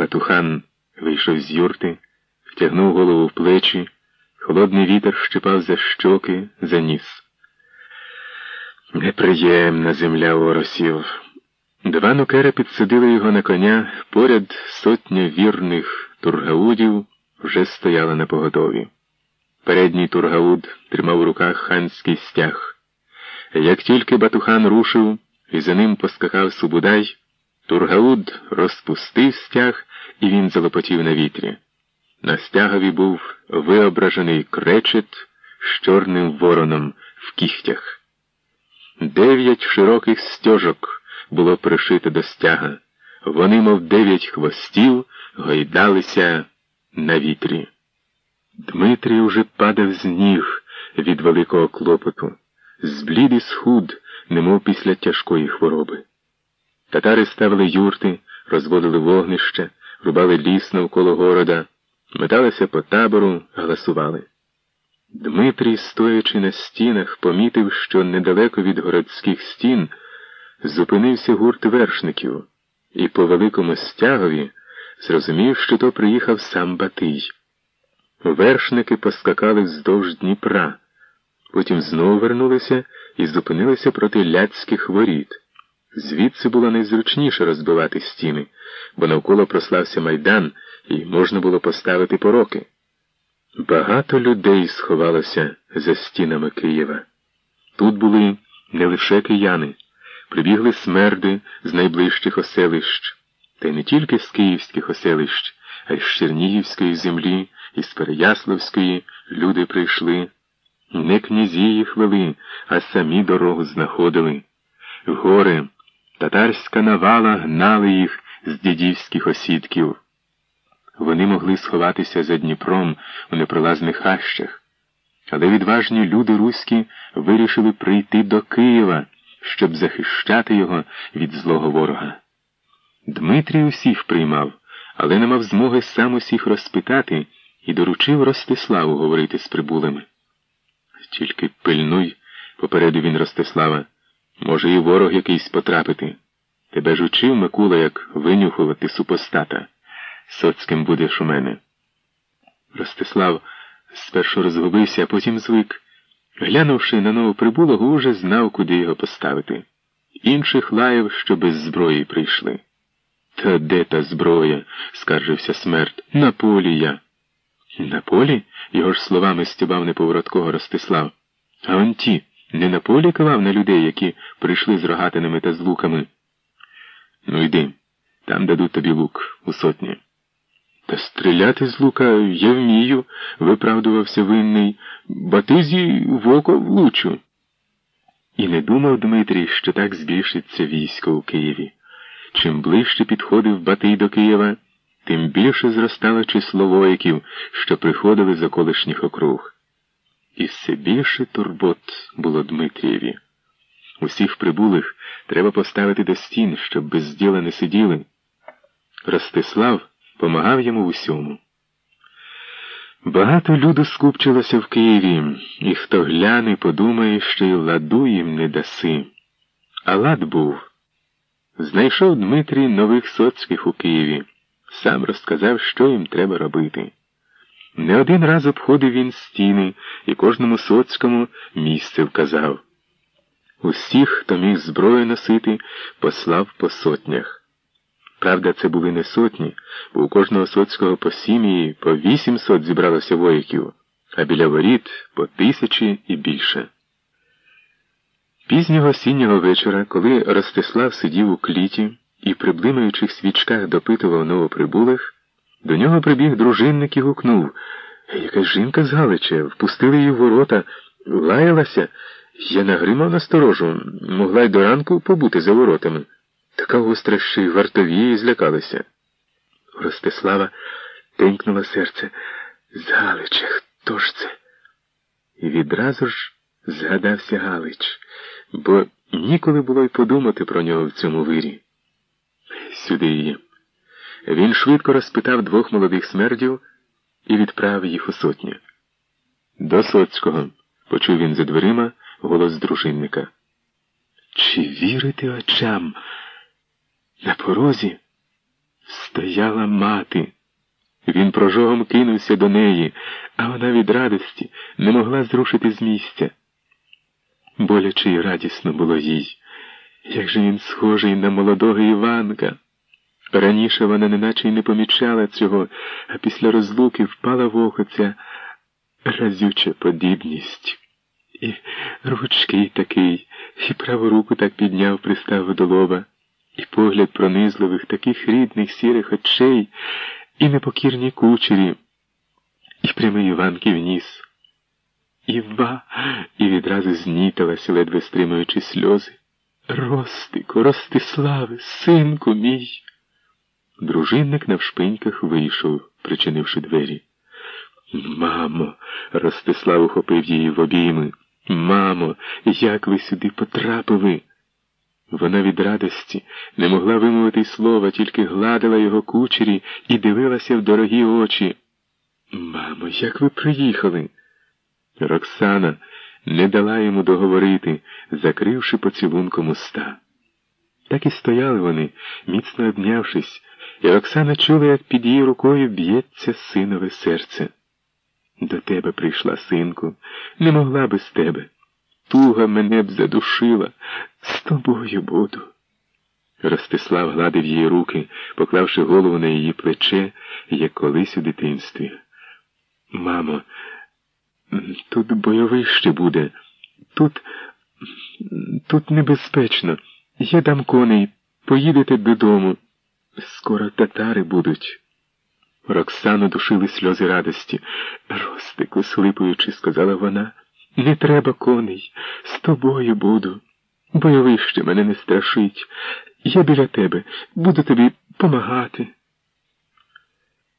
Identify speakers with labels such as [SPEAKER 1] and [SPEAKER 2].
[SPEAKER 1] Патухан вийшов з юрти, втягнув голову в плечі, холодний вітер щипав за щоки, за ніс. Неприємна земля оросів. Два нукера підсадили його на коня, поряд сотня вірних тургаудів вже стояла на поготові. Передній тургауд тримав у руках ханський стяг. Як тільки Батухан рушив і за ним поскакав Субудай, тургауд розпустив стяг і він залопотів на вітрі. На стягові був виображений кречет з чорним вороном в кігтях. Дев'ять широких стежок було пришито до стяга. Вони, мов дев'ять хвостів, гойдалися на вітрі. Дмитрій уже падав з ніг від великого клопоту, зблід і схуд, немов після тяжкої хвороби. Татари ставили юрти, розводили вогнище, рубали ліс навколо города, металися по табору, галасували. Дмитрій, стоячи на стінах, помітив, що недалеко від городських стін зупинився гурт вершників, і по великому стягові зрозумів, що то приїхав сам Батий. Вершники поскакали вздовж Дніпра, потім знову вернулися і зупинилися проти ляцьких воріт. Звідси було найзручніше розбивати стіни, бо навколо прослався майдан і можна було поставити пороки. Багато людей сховалося за стінами Києва. Тут були не лише кияни, прибігли смерди з найближчих оселищ, та й не тільки з київських оселищ, а й з Чернігівської землі, і з Переяславської люди прийшли. Не князі їх вели, а самі дорогу знаходили. Гори татарська навала гнали їх з дідівських осідків. Вони могли сховатися за Дніпром у непролазних хащах, але відважні люди руські вирішили прийти до Києва, щоб захищати його від злого ворога. Дмитрій усіх приймав, але не мав змоги сам усіх розпитати і доручив Ростиславу говорити з прибулими. Тільки пильнуй, попередив він Ростислава, може, і ворог якийсь потрапити. Тебе ж учив, Микула, як винюхувати супостата. Соцьким будеш у мене. Ростислав спершу розгубився, а потім звик. Глянувши на новоприбулого, уже знав, куди його поставити. Інших лаяв, що без зброї прийшли. Та де та зброя? скаржився смерть. На полі я. На полі? Його ж словами стюбав неповороткого Ростислав. А он ті, не на полі на людей, які прийшли з рогатинами та з луками. Ну йди, там дадуть тобі лук у сотні. Та стріляти з лука я вмію, виправдувався винний, батизі в око влучу. І не думав Дмитрій, що так збільшиться військо у Києві. Чим ближче підходив Батий до Києва, тим більше зростало число вояків, що приходили з околишніх округ. І все більше турбот було Дмитрієві. Усіх прибулих треба поставити до стін, щоб без діла не сиділи. Ростислав помагав йому в усьому. Багато люду скупчилося в Києві, і хто гляне, подумає, що й ладу їм не даси. А лад був. Знайшов Дмитрій нових соцьких у Києві, сам розказав, що їм треба робити. Не один раз обходив він стіни і кожному соцькому місце вказав. Усіх, хто міг зброю носити, послав по сотнях. Правда, це були не сотні, бо у кожного соцького по сім'ї по вісімсот зібралося вояків, а біля воріт по тисячі і більше. Пізнього осіннього вечора, коли Ростислав сидів у кліті і при блимаючих свічках допитував новоприбулих, до нього прибіг дружинник і гукнув Якась жінка з Галича, впустили її в ворота, лаялася, я нагримав насторожу, могла й до ранку побути за воротами. Така гостра, що й вартові злякалися. Ростислава тенькнуло серце. З Галича, хто ж це? І відразу ж згадався Галич, бо ніколи було й подумати про нього в цьому вирі. Сюди її. Він швидко розпитав двох молодих смердів і відправив їх у сотню. До Соцького, почув він за дверима голос дружинника. Чи вірити очам? На порозі стояла мати. Він прожогом кинувся до неї, а вона від радості не могла зрушити з місця. Боляче й радісно було їй. Як же він схожий на молодого Іванка. Раніше вона неначе й не помічала цього, а після розлуки впала в око ця разюча подібність. І ручкий такий, і праву руку так підняв, пристав до лоба, і погляд пронизливих, таких рідних сірих очей, і непокірні кучері, і прямий Іванків ніс. Іва, і відразу зніталася, ледве стримуючи сльози. Ростику, Ростиславе, синку мій. Дружинник навшпиньках вийшов, причинивши двері. Мамо, Ростислав ухопив її в обійми. Мамо, як ви сюди потрапили? Вона від радості не могла вимовити слова, тільки гладила його кучері і дивилася в дорогі очі. Мамо, як ви приїхали? Роксана не дала йому договорити, закривши поцілунком уста. Так і стояли вони, міцно обнявшись, і Роксана чула, як під її рукою б'ється синове серце. До тебе прийшла, синку, не могла без тебе. Туга мене б задушила, з тобою буду. Ростислав гладив її руки, поклавши голову на її плече, як колись у дитинстві. Мамо, тут бойовище буде, тут, тут небезпечно. Я дам коней, поїдете додому. Скоро татари будуть. Роксану душили сльози радості. Ростику, слипуючи, сказала вона, не треба коней, з тобою буду. Бойовище мене не страшить. Я біля тебе, буду тобі помагати.